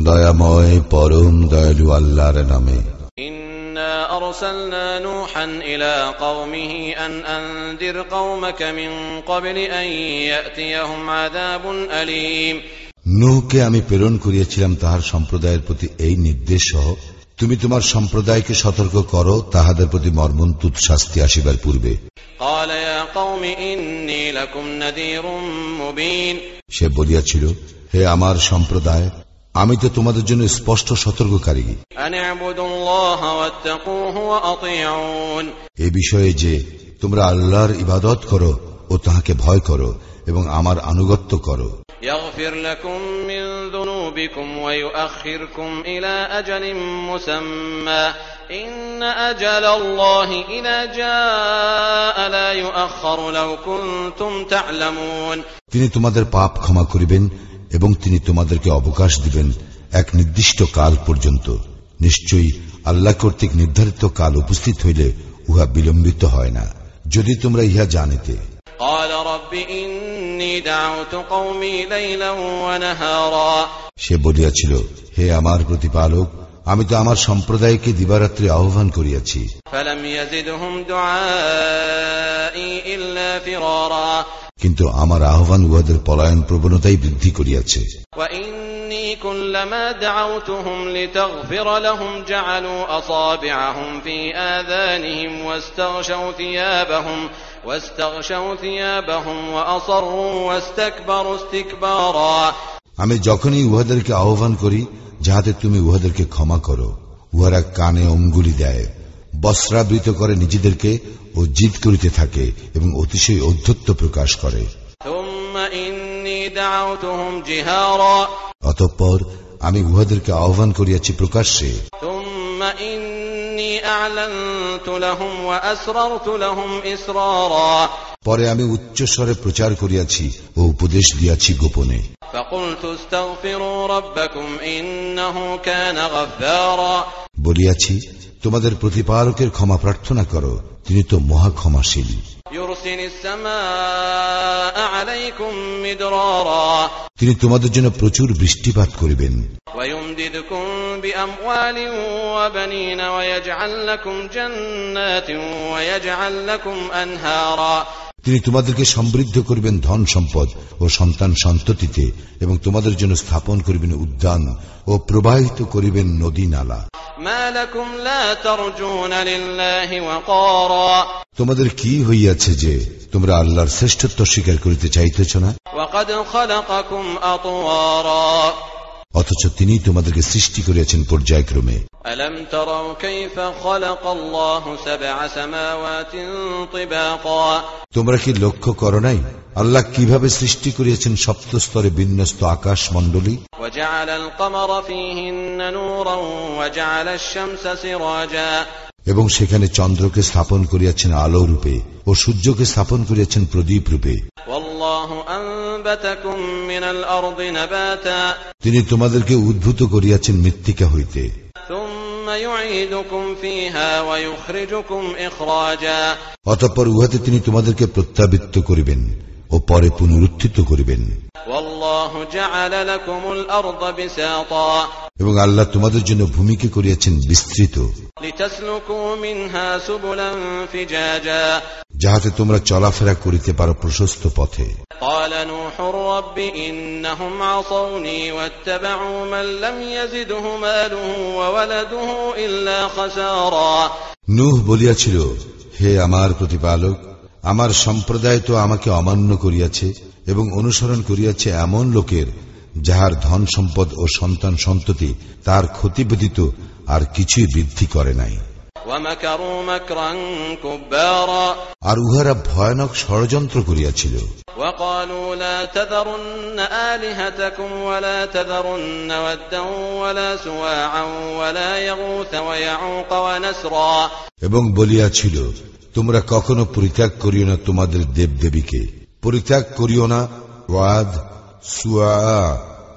দয়াময় পরম দয়ালু আল্লাহর নামে إنا أرسلنا نوحا إلى قومه أن أنذر قومك من قبل أن يأتيهم عذاب أليم নূহকে আমি প্রেরণ করিয়াছিলাম তাহার সম্প্রদায়ের প্রতি এই নির্দেশ সহ তুমি তোমার সম্প্রদায়কে সতর্ক করো তাহাদের প্রতি মর্মন্তুত শাস্তি আসিবার পূর্বে قال يا قوم إني لكم نذير مبين সে বলিয়াছিল হে আমার সম্প্রদায় আমি তো তোমাদের জন্য স্পষ্ট সতর্ককারী أن اعبدوا الله واتقوه وأطيعون এ বিষয়ে যে তোমরা আল্লাহর ইবাদত করো ও তাহাকে ভয় করো এবং আমার আনুগত্য করো يغفر لكم من ذنوبكم ويؤخركم إلى أجل مسمى إن أجل الله إذا جاء لا يؤخر لو كنتم تعلمون তিনি তোমাদের পাপ ক্ষমা করিবেন এবং তিনি তোমাদেরকে অবকাশ দিবেন এক নির্দিষ্ট কাল পর্যন্ত নিশ্চয়ই আল্লাহ কর্তৃক নির্ধারিত কাল উপস্থিত হইলে উহা বিলম্বিত হয় না যদি তোমরা ইহা জানিতে قال رب إني دعوت قومي ليلا ونهارا সে বলিয়াছিল হে আমার প্রতিপালক আমি তো আমার সম্প্রদায়কে দিবারাত্রি আহ্বান করিয়াছি فلم يزدهم دعائي إلا فرارا কিন্তু আমার আহ্বান উহাদের পলায়ন প্রবণতাই বৃদ্ধি করিয়াছে وإني كلما دعوتهم لتغفر لهم جعلوا أصابعهم في آذانهم واستغشوا ثيابهم واستغشوا ثيابهم وأصروا واستكبروا استكبارا আমি যখনই উহাদেরকে আহ্বান করি যাহাতে তুমি উহাদেরকে ক্ষমা করো। উহারা কানে অঙ্গুলি দেয় বস্রাবৃত করে নিজেদেরকে ও জিদ করিতে থাকে এবং অতিশয় অধ্যত্ব প্রকাশ করে। অতঃপর আমি উহাদেরকে আহ্বান করিয়াছি প্রকাশ্যে। পরে আমি উচ্চস্বরে প্রচার করিয়াছি ও উপদেশ দিয়াছি গোপনে। বলিয়াছি তোমাদের প্রতিপালকের ক্ষমা প্রার্থনা করো তিনি তো মহা ক্ষমাশীল। তিনি তোমাদের জন্য প্রচুর বৃষ্টিপাত করিবেন। আনহারা তিনি তোমাদেরকে সমৃদ্ধ করবেন ধন সম্পদ ও সন্তান সন্ততিতে এবং তোমাদের জন্য স্থাপন করিবেন উদ্যান ও প্রবাহিত করিবেন নদী নালা। তোমাদের কি হইয়াছে যে তোমরা আল্লাহর শ্রেষ্ঠত্ব স্বীকার করিতে চাইতেছ না? অথচ তিনি তোমাদেরকে সৃষ্টি করিয়াছেন পর্যায়ক্রমে। ألم تروا كيف خلق الله سبع سماوات طباقا তোমরা কি লক্ষ্য করো নাই আল্লাহ কিভাবে সৃষ্টি করিয়াছেন সপ্ত স্তরে বিন্যস্ত আকাশ মণ্ডলী وجعل القمر فيهن نورا وجعل الشمس سراجا এবং সেখানে চন্দ্রকে স্থাপন করিয়াছেন আলো রূপে ও সূর্যকে স্থাপন করিয়াছেন প্রদীপ রূপে والله أنبتكم من الأرض نباتا তিনি তোমাদেরকে উদ্ভূত করিয়াছেন মৃত্তিকা হইতে অতঃপর উহাতে তিনি তোমাদেরকে প্রত্যাবৃত্ত করিবেন ও পরে পুনরুত্থিত করিবেন। এবং আল্লাহ তোমাদের জন্য ভূমিকে করিয়াছেন বিস্তৃত। যাহাতে তোমরা চলাফেরা করিতে পারো প্রশস্ত পথে। নুহ বলিয়াছিল হে আমার প্রতিপালক আমার সম্প্রদায় তো আমাকে অমান্য করিয়াছে এবং অনুসরণ করিয়াছে এমন লোকের যাহার ধন সম্পদ ও সন্তান সন্ততি তার ক্ষতি ব্যতীত আর কিছুই বৃদ্ধি করে নাই। আর উহারা ভয়ানক ষড়যন্ত্র করিয়াছিল وقالوا لا تذرن آلهتكم ولا تذرن ودا ولا سواعا ولا يغوث ويعوق ونسرا এবং বলিয়াছিল তোমরা কখনো পরিত্যাগ করিও না তোমাদের দেবদেবীকে পরিত্যাগ করিও না ওয়াদ সুয়া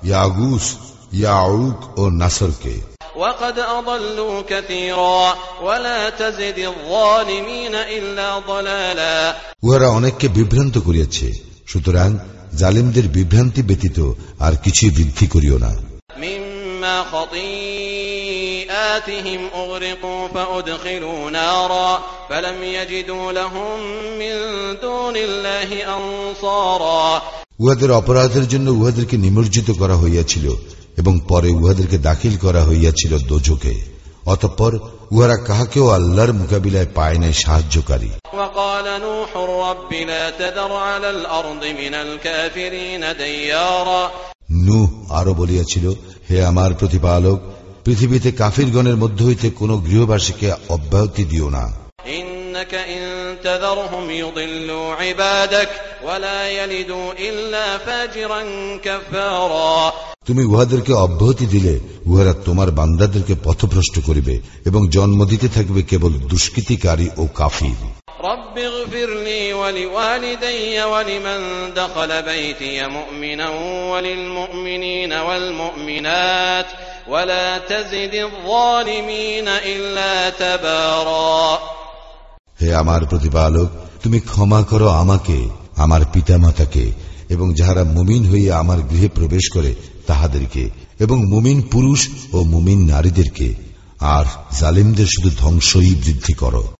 ইয়াগুস ইয়াউক ও নাসরকে وقد أضلوا كثيرا ولا تزد الظالمين إلا ضلالا উহারা অনেককে বিভ্রান্ত করিয়াছে সুতরাং জালিমদের বিভ্রান্তি ব্যতীত আর কিছুই বৃদ্ধি করিও না مما خطيئاتهم أغرقوا فأدخلوا نارا فلم يجدوا لهم من دون الله أنصارا উহাদের অপরাধের জন্য উহাদেরকে নিমজ্জিত করা হইয়াছিল এবং পরে উহাদেরকে দাখিল করা হইয়াছিল দোজকে অতঃপর উহারা কাহাকেও আল্লাহর মোকাবিলায় পায় নাই সাহায্যকারী। নুহ আরও বলিয়াছিল হে আমার প্রতিপালক পৃথিবীতে কাফিরগণের মধ্য হইতে কোন গৃহবাসীকে অব্যাহতি দিও না। ইন্নাকা তুমি উহাদেরকে অব্যাহতি দিলে উহারা তোমার বান্দাদেরকে পথভ্রষ্ট করিবে এবং জন্ম দিতে থাকবে কেবল দুষ্কৃতিকারী ও কাফির। হে আমার প্রতিপালক তুমি ক্ষমা করো আমাকে আমার পিতামাতাকে এবং যাহারা মুমিন হয়ে আমার গৃহে প্রবেশ করে তাহাদেরকে, এবং মুমিন পুরুষ ও মুমিন নারীদেরকে, আর জালিমদের শুধু ধ্বংসই বৃদ্ধি করো।